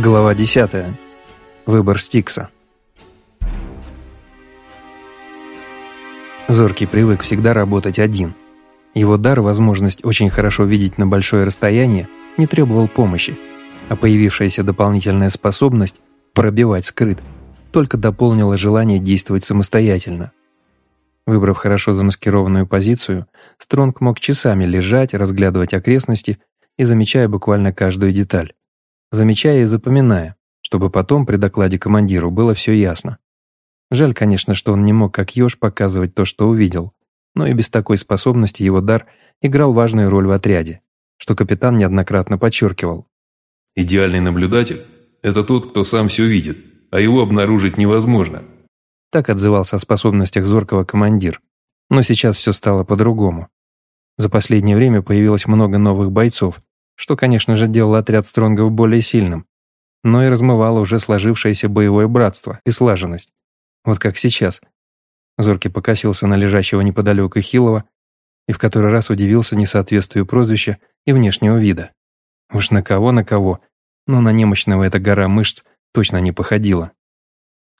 Глава 10. Выбор Стикса. Зоркий привык всегда работать один. Его дар, возможность очень хорошо видеть на большое расстояние, не требовал помощи, а появившаяся дополнительная способность пробивать скрыт только дополнила желание действовать самостоятельно. Выбрав хорошо замаскированную позицию, Стронг мог часами лежать, разглядывать окрестности и замечая буквально каждую деталь замечая и запоминая, чтобы потом при докладе командиру было все ясно. Жаль, конечно, что он не мог как еж показывать то, что увидел, но и без такой способности его дар играл важную роль в отряде, что капитан неоднократно подчеркивал. «Идеальный наблюдатель – это тот, кто сам все видит, а его обнаружить невозможно». Так отзывался о способностях зоркого командир. Но сейчас все стало по-другому. За последнее время появилось много новых бойцов, что, конечно же, делало отряд Стронгов более сильным, но и размывало уже сложившееся боевое братство и слаженность. Вот как сейчас. Зоркий покосился на лежащего неподалеку Хилова и в который раз удивился несоответствию прозвища и внешнего вида. Уж на кого, на кого, но на немощного эта гора мышц точно не походила.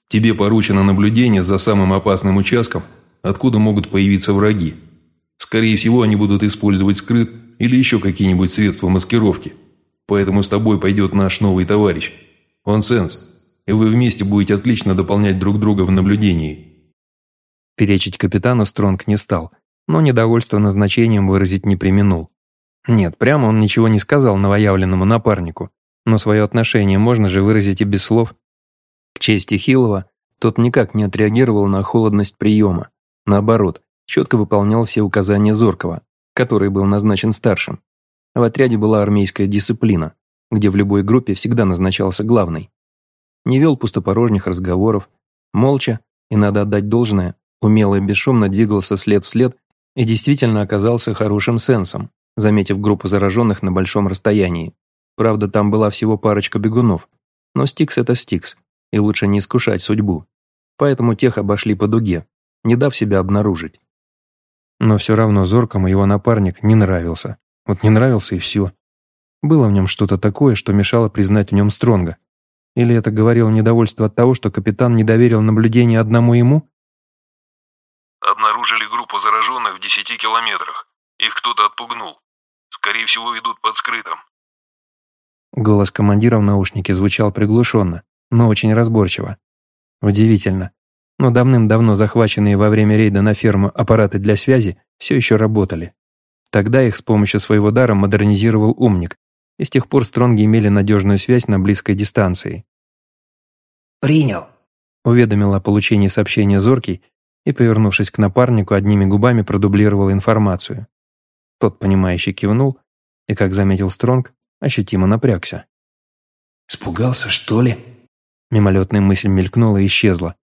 «Тебе поручено наблюдение за самым опасным участком, откуда могут появиться враги. Скорее всего, они будут использовать скрыт или еще какие-нибудь средства маскировки. Поэтому с тобой пойдет наш новый товарищ. Он сенс, и вы вместе будете отлично дополнять друг друга в наблюдении». Перечить капитану Стронг не стал, но недовольство назначением выразить не применул. Нет, прямо он ничего не сказал новоявленному напарнику, но свое отношение можно же выразить и без слов. К чести Хилова, тот никак не отреагировал на холодность приема. Наоборот, четко выполнял все указания Зоркова, который был назначен старшим. В отряде была армейская дисциплина, где в любой группе всегда назначался главный. Не вел пустопорожних разговоров, молча, и надо отдать должное, умело и бесшумно двигался след в след и действительно оказался хорошим сенсом, заметив группу зараженных на большом расстоянии. Правда, там была всего парочка бегунов, но Стикс – это Стикс, и лучше не искушать судьбу. Поэтому тех обошли по дуге, не дав себя обнаружить. Но все равно Зоркому его напарник не нравился. Вот не нравился и все. Было в нем что-то такое, что мешало признать в нем Стронга. Или это говорило недовольство от того, что капитан не доверил наблюдение одному ему? «Обнаружили группу зараженных в десяти километрах. Их кто-то отпугнул. Скорее всего, идут под скрытым». Голос командира в наушнике звучал приглушенно, но очень разборчиво. Удивительно но давным-давно захваченные во время рейда на ферму аппараты для связи все еще работали. Тогда их с помощью своего дара модернизировал умник, и с тех пор Стронги имели надежную связь на близкой дистанции. «Принял», — уведомил о получении сообщения Зоркий и, повернувшись к напарнику, одними губами продублировал информацию. Тот, понимающий, кивнул и, как заметил Стронг, ощутимо напрягся. «Спугался, что ли?» Мимолетная мысль мелькнула и исчезла,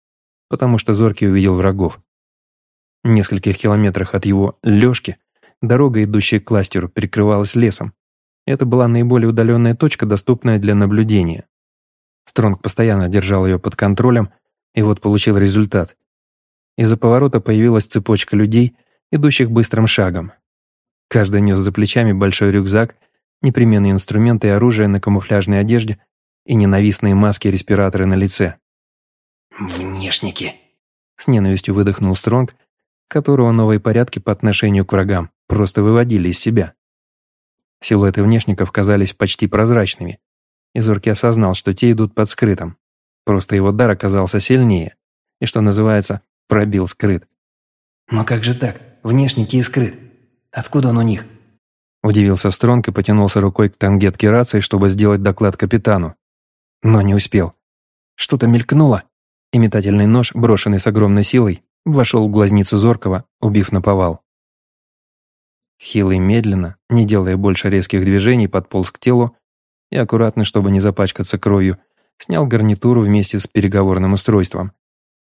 потому что Зоркий увидел врагов. В нескольких километрах от его «лёжки» дорога, идущая к кластеру, перекрывалась лесом. Это была наиболее удаленная точка, доступная для наблюдения. Стронг постоянно держал ее под контролем, и вот получил результат. Из-за поворота появилась цепочка людей, идущих быстрым шагом. Каждый нес за плечами большой рюкзак, непременные инструменты и оружие на камуфляжной одежде и ненавистные маски и респираторы на лице. «Внешники!» С ненавистью выдохнул Стронг, которого новые порядки по отношению к врагам просто выводили из себя. Силуэты внешников казались почти прозрачными, и Зорки осознал, что те идут под скрытым. Просто его дар оказался сильнее, и, что называется, пробил скрыт. «Но как же так? Внешники и скрыт. Откуда он у них?» Удивился Стронг и потянулся рукой к тангетке рации, чтобы сделать доклад капитану. Но не успел. Что-то мелькнуло, и метательный нож, брошенный с огромной силой, вошел в глазницу Зоркова, убив наповал. Хилый медленно, не делая больше резких движений, подполз к телу и аккуратно, чтобы не запачкаться кровью, снял гарнитуру вместе с переговорным устройством.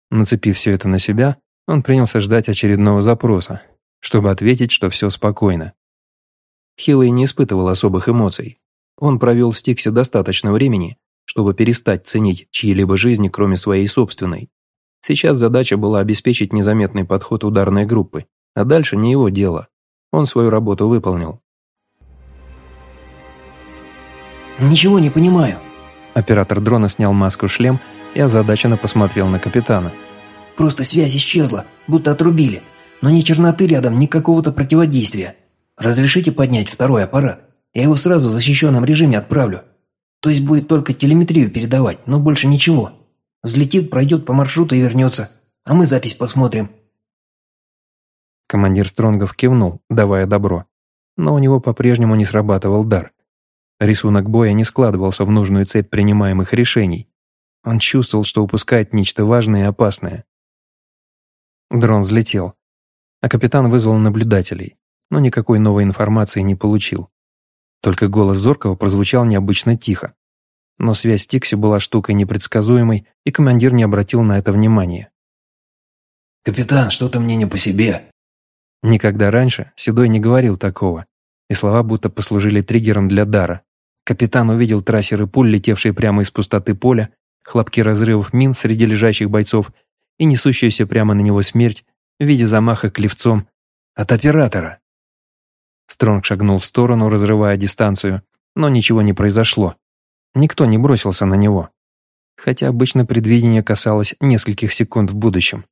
Нацепив все это на себя, он принялся ждать очередного запроса, чтобы ответить, что все спокойно. Хилый не испытывал особых эмоций. Он провел в Стиксе достаточно времени, чтобы перестать ценить чьи-либо жизни, кроме своей собственной. Сейчас задача была обеспечить незаметный подход ударной группы, а дальше не его дело. Он свою работу выполнил. «Ничего не понимаю», – Оператор дрона снял маску-шлем и озадаченно посмотрел на капитана. «Просто связь исчезла, будто отрубили. Но ни черноты рядом, ни какого-то противодействия. Разрешите поднять второй аппарат? Я его сразу в защищенном режиме отправлю. То есть будет только телеметрию передавать, но больше ничего. Взлетит, пройдет по маршруту и вернется. А мы запись посмотрим». Командир Стронгов кивнул, давая добро. Но у него по-прежнему не срабатывал дар. Рисунок боя не складывался в нужную цепь принимаемых решений. Он чувствовал, что упускает нечто важное и опасное. Дрон взлетел, а капитан вызвал наблюдателей, но никакой новой информации не получил. Только голос Зоркова прозвучал необычно тихо. Но связь с Тикси была штукой непредсказуемой, и командир не обратил на это внимания. «Капитан, что-то мне не по себе». Никогда раньше Седой не говорил такого, и слова будто послужили триггером для дара. Капитан увидел трассеры пуль, летевшие прямо из пустоты поля, хлопки разрывов мин среди лежащих бойцов и несущуюся прямо на него смерть в виде замаха клевцом от оператора. Стронг шагнул в сторону, разрывая дистанцию, но ничего не произошло. Никто не бросился на него. Хотя обычно предвидение касалось нескольких секунд в будущем.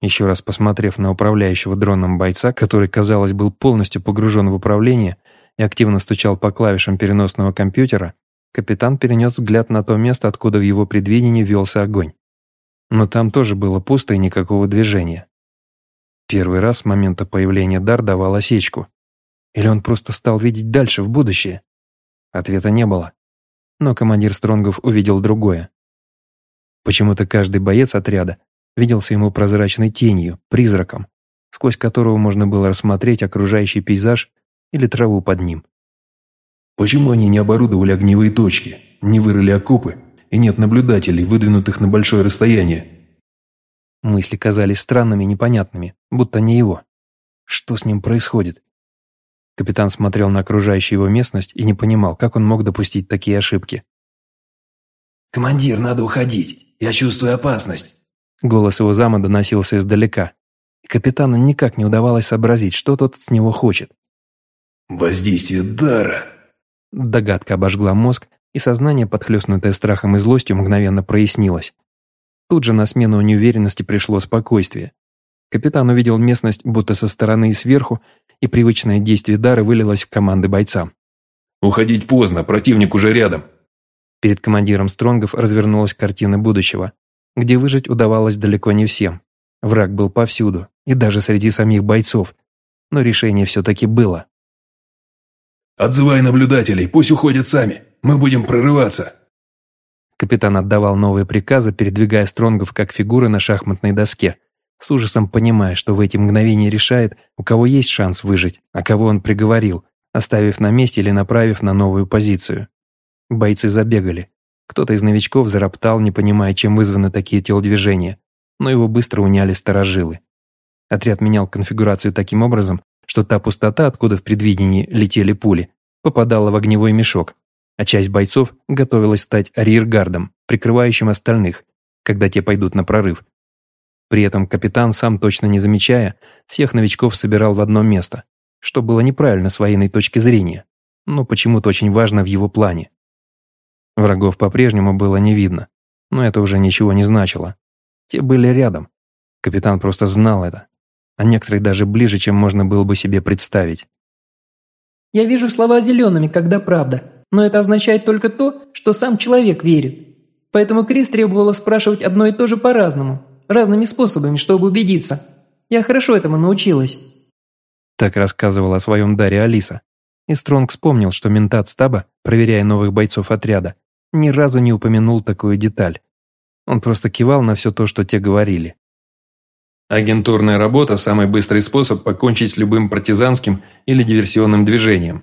Еще раз посмотрев на управляющего дроном бойца, который, казалось, был полностью погружен в управление, и активно стучал по клавишам переносного компьютера, капитан перенес взгляд на то место, откуда в его предвидении велся огонь. Но там тоже было пусто и никакого движения. Первый раз с момента появления дар давал осечку. Или он просто стал видеть дальше, в будущее? Ответа не было. Но командир Стронгов увидел другое. Почему-то каждый боец отряда виделся ему прозрачной тенью, призраком, сквозь которого можно было рассмотреть окружающий пейзаж или траву под ним. Почему они не оборудовали огневые точки, не вырыли окопы и нет наблюдателей, выдвинутых на большое расстояние? Мысли казались странными и непонятными, будто не его. Что с ним происходит? Капитан смотрел на окружающую его местность и не понимал, как он мог допустить такие ошибки. «Командир, надо уходить. Я чувствую опасность». Голос его зама доносился издалека. И капитану никак не удавалось сообразить, что тот с него хочет. «Воздействие дара!» Догадка обожгла мозг, и сознание, подхлестнутое страхом и злостью, мгновенно прояснилось. Тут же на смену неуверенности пришло спокойствие. Капитан увидел местность будто со стороны и сверху, и привычное действие дара вылилось в команды бойцам. «Уходить поздно, противник уже рядом!» Перед командиром Стронгов развернулась картина будущего, где выжить удавалось далеко не всем. Враг был повсюду, и даже среди самих бойцов. Но решение все-таки было. «Отзывай наблюдателей, пусть уходят сами. Мы будем прорываться». Капитан отдавал новые приказы, передвигая Стронгов как фигуры на шахматной доске, с ужасом понимая, что в эти мгновения решает, у кого есть шанс выжить, а кого он приговорил, оставив на месте или направив на новую позицию. Бойцы забегали. Кто-то из новичков зароптал, не понимая, чем вызваны такие телодвижения, но его быстро уняли сторожилы. Отряд менял конфигурацию таким образом, что та пустота, откуда в предвидении летели пули, попадала в огневой мешок, а часть бойцов готовилась стать арьергардом, прикрывающим остальных, когда те пойдут на прорыв. При этом капитан, сам точно не замечая, всех новичков собирал в одно место, что было неправильно с военной точки зрения, но почему-то очень важно в его плане. Врагов по-прежнему было не видно, но это уже ничего не значило. Те были рядом. Капитан просто знал это а некоторые даже ближе, чем можно было бы себе представить. «Я вижу слова зелеными, когда правда, но это означает только то, что сам человек верит. Поэтому Крис требовала спрашивать одно и то же по-разному, разными способами, чтобы убедиться. Я хорошо этому научилась». Так рассказывала о своем даре Алиса. И Стронг вспомнил, что ментат стаба, проверяя новых бойцов отряда, ни разу не упомянул такую деталь. Он просто кивал на все то, что те говорили. Агентурная работа – самый быстрый способ покончить с любым партизанским или диверсионным движением.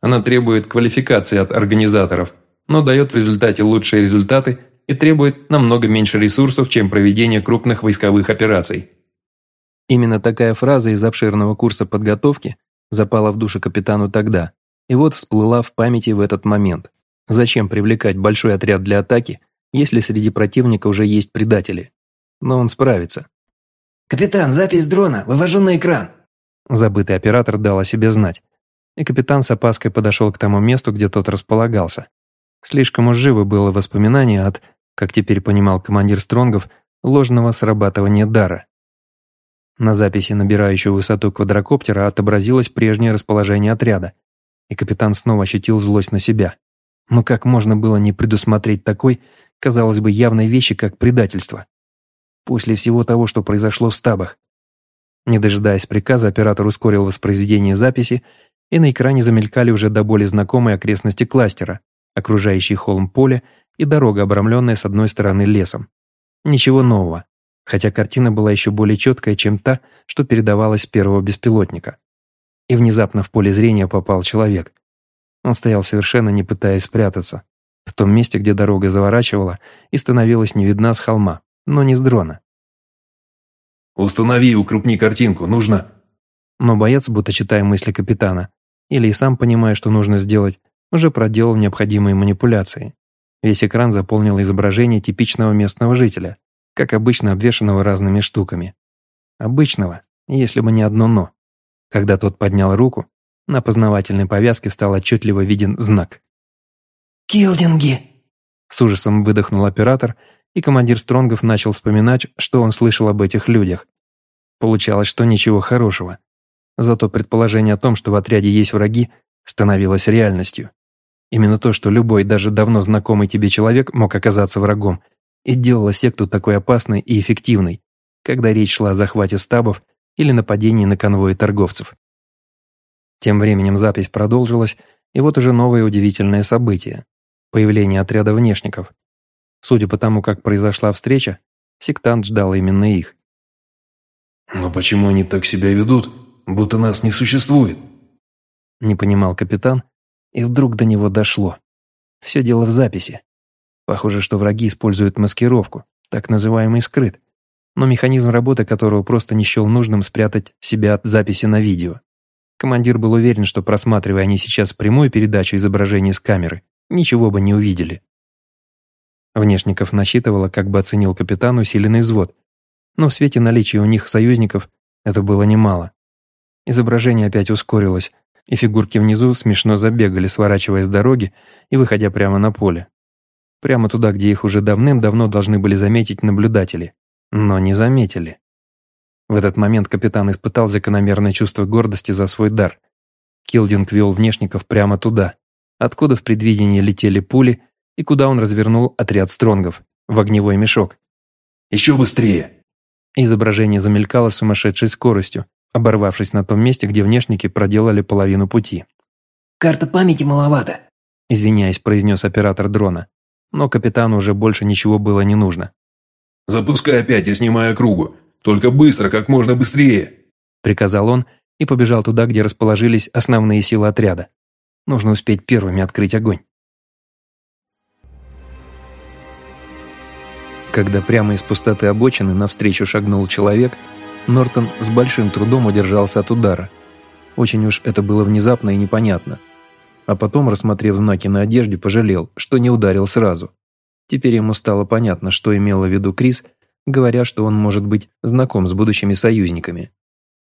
Она требует квалификации от организаторов, но дает в результате лучшие результаты и требует намного меньше ресурсов, чем проведение крупных войсковых операций. Именно такая фраза из обширного курса подготовки запала в душу капитану тогда, и вот всплыла в памяти в этот момент. Зачем привлекать большой отряд для атаки, если среди противника уже есть предатели? Но он справится. «Капитан, запись дрона, вывожу на экран». Забытый оператор дал о себе знать, и капитан с опаской подошел к тому месту, где тот располагался. Слишком уж живо было воспоминание от, как теперь понимал командир Стронгов, ложного срабатывания дара. На записи набирающего высоту квадрокоптера отобразилось прежнее расположение отряда, и капитан снова ощутил злость на себя. Но как можно было не предусмотреть такой, казалось бы, явной вещи, как предательство? После всего того, что произошло в стабах. Не дожидаясь приказа, оператор ускорил воспроизведение записи, и на экране замелькали уже до боли знакомые окрестности кластера, окружающий холм поля и дорога, обрамленная с одной стороны лесом. Ничего нового, хотя картина была еще более четкая, чем та, что передавалась с первого беспилотника. И внезапно в поле зрения попал человек. Он стоял совершенно не пытаясь спрятаться, в том месте, где дорога заворачивала и становилась не видна с холма, но не с дрона. «Установи и укрупни картинку, нужно...» Но боец, будто читая мысли капитана, или и сам понимая, что нужно сделать, уже проделал необходимые манипуляции. Весь экран заполнил изображение типичного местного жителя, как обычно обвешанного разными штуками. Обычного, если бы не одно «но». Когда тот поднял руку, на познавательной повязке стал отчетливо виден знак. «Килдинги!» С ужасом выдохнул оператор, и командир Стронгов начал вспоминать, что он слышал об этих людях. Получалось, что ничего хорошего. Зато предположение о том, что в отряде есть враги, становилось реальностью. Именно то, что любой, даже давно знакомый тебе человек мог оказаться врагом, и делало секту такой опасной и эффективной, когда речь шла о захвате стабов или нападении на конвои торговцев. Тем временем запись продолжилась, и вот уже новое удивительное событие – появление отряда внешников. Судя по тому, как произошла встреча, сектант ждал именно их. «Но почему они так себя ведут, будто нас не существует?» Не понимал капитан, и вдруг до него дошло. Все дело в записи. Похоже, что враги используют маскировку, так называемый скрыт, но механизм работы которого просто не счел нужным спрятать себя от записи на видео. Командир был уверен, что просматривая они сейчас прямую передачу изображений с камеры, ничего бы не увидели. Внешников насчитывало, как бы оценил капитан усиленный взвод, но в свете наличия у них союзников это было немало. Изображение опять ускорилось, и фигурки внизу смешно забегали, сворачивая с дороги и выходя прямо на поле. Прямо туда, где их уже давным-давно должны были заметить наблюдатели. Но не заметили. В этот момент капитан испытал закономерное чувство гордости за свой дар. Килдинг вел внешников прямо туда, откуда в предвидении летели пули и куда он развернул отряд стронгов, в огневой мешок. «Еще быстрее!» Изображение замелькало с сумасшедшей скоростью, оборвавшись на том месте, где внешники проделали половину пути. «Карта памяти маловато», – извиняясь, произнес оператор дрона. Но капитану уже больше ничего было не нужно. «Запускай опять и снимай округу. Только быстро, как можно быстрее!» – приказал он и побежал туда, где расположились основные силы отряда. Нужно успеть первыми открыть огонь. Когда прямо из пустоты обочины навстречу шагнул человек, Нортон с большим трудом удержался от удара. Очень уж это было внезапно и непонятно. А потом, рассмотрев знаки на одежде, пожалел, что не ударил сразу. Теперь ему стало понятно, что имела в виду Крис, говоря, что он может быть знаком с будущими союзниками.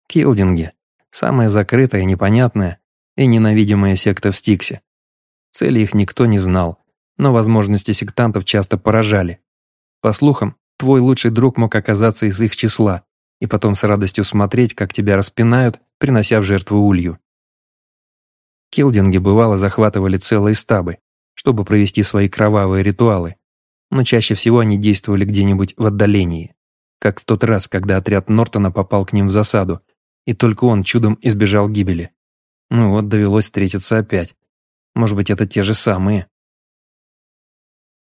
Килдинги – самая закрытая, непонятная и ненавидимая секта в Стиксе. Цели их никто не знал, но возможности сектантов часто поражали. По слухам, твой лучший друг мог оказаться из их числа, и потом с радостью смотреть, как тебя распинают, принося в жертву улью. Килдинги бывало захватывали целые стабы, чтобы провести свои кровавые ритуалы, но чаще всего они действовали где-нибудь в отдалении, как в тот раз, когда отряд Нортона попал к ним в засаду, и только он чудом избежал гибели. Ну вот, довелось встретиться опять. Может быть, это те же самые.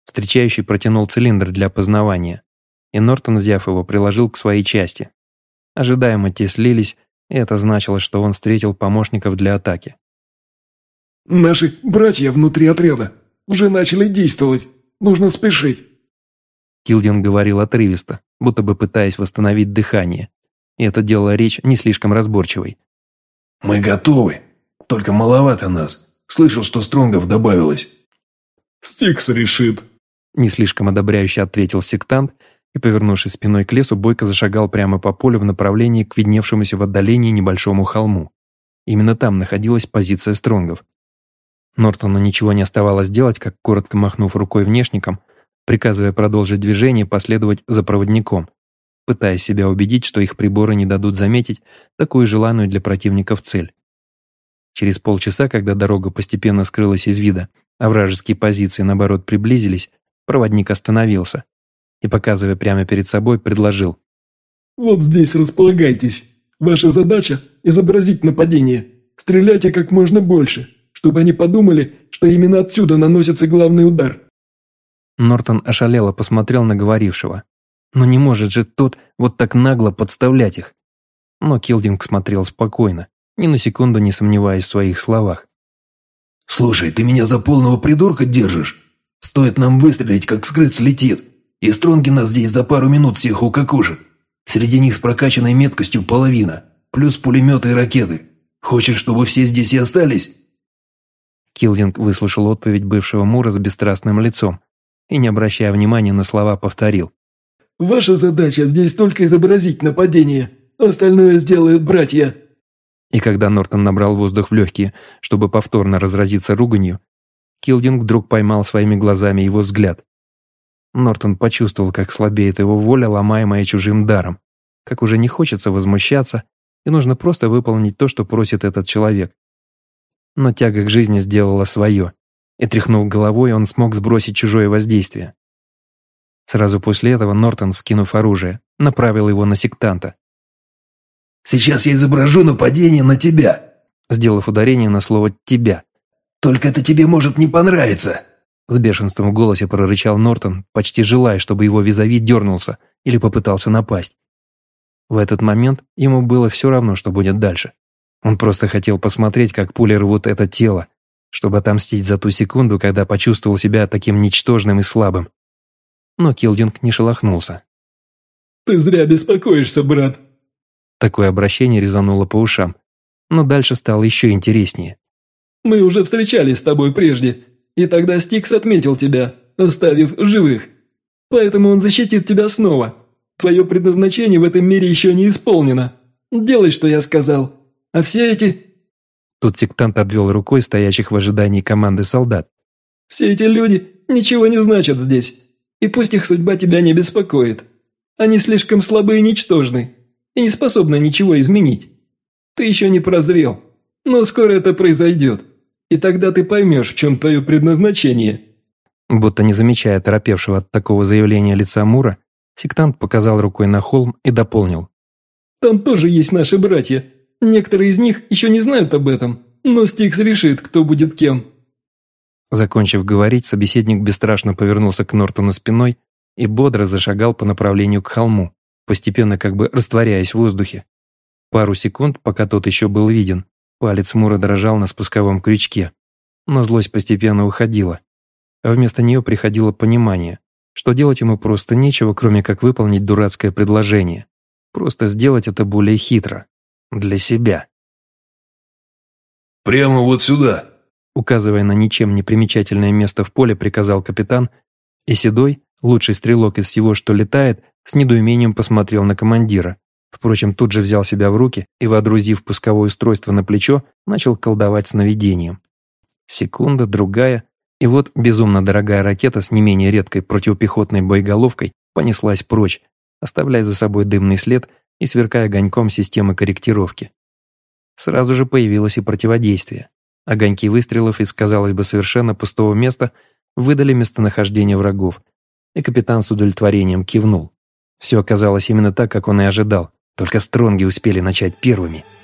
Встречающий протянул цилиндр для опознавания, и Нортон, взяв его, приложил к своей части. Ожидаемо те слились, и это значило, что он встретил помощников для атаки. «Наши братья внутри отряда уже начали действовать. Нужно спешить». Килдин говорил отрывисто, будто бы пытаясь восстановить дыхание. И это делало речь не слишком разборчивой. «Мы готовы. Только маловато нас. Слышал, что Стронгов добавилось». «Стикс решит», – не слишком одобряюще ответил сектант и, повернувшись спиной к лесу, бойко зашагал прямо по полю в направлении к видневшемуся в отдалении небольшому холму. Именно там находилась позиция Стронгов. Нортону ничего не оставалось делать, как коротко махнув рукой внешником, приказывая продолжить движение последовать за проводником, пытаясь себя убедить, что их приборы не дадут заметить такую желанную для противников цель. Через полчаса, когда дорога постепенно скрылась из вида, а вражеские позиции, наоборот, приблизились, проводник остановился и, показывая прямо перед собой, предложил. «Вот здесь располагайтесь. Ваша задача – изобразить нападение. Стреляйте как можно больше, чтобы они подумали, что именно отсюда наносится главный удар». Нортон ошалело посмотрел на говорившего. Но не может же тот вот так нагло подставлять их. Но Килдинг смотрел спокойно, ни на секунду не сомневаясь в своих словах. «Слушай, ты меня за полного придурка держишь? Стоит нам выстрелить, как скрыт слетит, и Стронги нас здесь за пару минут всех укокошит. Среди них с прокачанной меткостью половина, плюс пулеметы и ракеты. Хочешь, чтобы все здесь и остались?» Килдинг выслушал отповедь бывшего Мура с бесстрастным лицом и, не обращая внимания на слова, повторил. «Ваша задача здесь только изобразить нападение. Остальное сделают братья». И когда Нортон набрал воздух в легкие, чтобы повторно разразиться руганью, Килдинг вдруг поймал своими глазами его взгляд. Нортон почувствовал, как слабеет его воля, ломаемая чужим даром, как уже не хочется возмущаться, и нужно просто выполнить то, что просит этот человек. Но тяга к жизни сделала свое, и тряхнув головой, он смог сбросить чужое воздействие. Сразу после этого Нортон, скинув оружие, направил его на сектанта. «Сейчас я изображу нападение на тебя», сделав ударение на слово «тебя». «Только это тебе может не понравиться». С бешенством в голосе прорычал Нортон, почти желая, чтобы его визави дернулся или попытался напасть. В этот момент ему было все равно, что будет дальше. Он просто хотел посмотреть, как пули рвут это тело, чтобы отомстить за ту секунду, когда почувствовал себя таким ничтожным и слабым. Но Килдинг не шелохнулся. «Ты зря беспокоишься, брат». Такое обращение резануло по ушам, но дальше стало еще интереснее. «Мы уже встречались с тобой прежде, и тогда Стикс отметил тебя, оставив живых. Поэтому он защитит тебя снова. Твое предназначение в этом мире еще не исполнено. Делай, что я сказал. А все эти...» Тут сектант обвел рукой стоящих в ожидании команды солдат. «Все эти люди ничего не значат здесь, и пусть их судьба тебя не беспокоит. Они слишком слабы и ничтожны, и не способны ничего изменить. Ты еще не прозрел, но скоро это произойдет. И тогда ты поймешь, в чем твое предназначение». Будто не замечая торопевшего от такого заявления лица Мура, сектант показал рукой на холм и дополнил. «Там тоже есть наши братья. Некоторые из них еще не знают об этом, но Стикс решит, кто будет кем». Закончив говорить, собеседник бесстрашно повернулся к Нортону спиной и бодро зашагал по направлению к холму, постепенно как бы растворяясь в воздухе. Пару секунд, пока тот еще был виден, Палец Мура дрожал на спусковом крючке, но злость постепенно уходила. А вместо нее приходило понимание, что делать ему просто нечего, кроме как выполнить дурацкое предложение. Просто сделать это более хитро. Для себя. «Прямо вот сюда!» Указывая на ничем не примечательное место в поле, приказал капитан, и Седой, лучший стрелок из всего, что летает, с недоумением посмотрел на командира, Впрочем, тут же взял себя в руки и, водрузив пусковое устройство на плечо, начал колдовать сновидением. Секунда, другая, и вот безумно дорогая ракета с не менее редкой противопехотной боеголовкой понеслась прочь, оставляя за собой дымный след и сверкая огоньком системы корректировки. Сразу же появилось и противодействие. Огоньки выстрелов из, казалось бы, совершенно пустого места выдали местонахождение врагов, и капитан с удовлетворением кивнул. Все оказалось именно так, как он и ожидал. Только стронги успели начать первыми –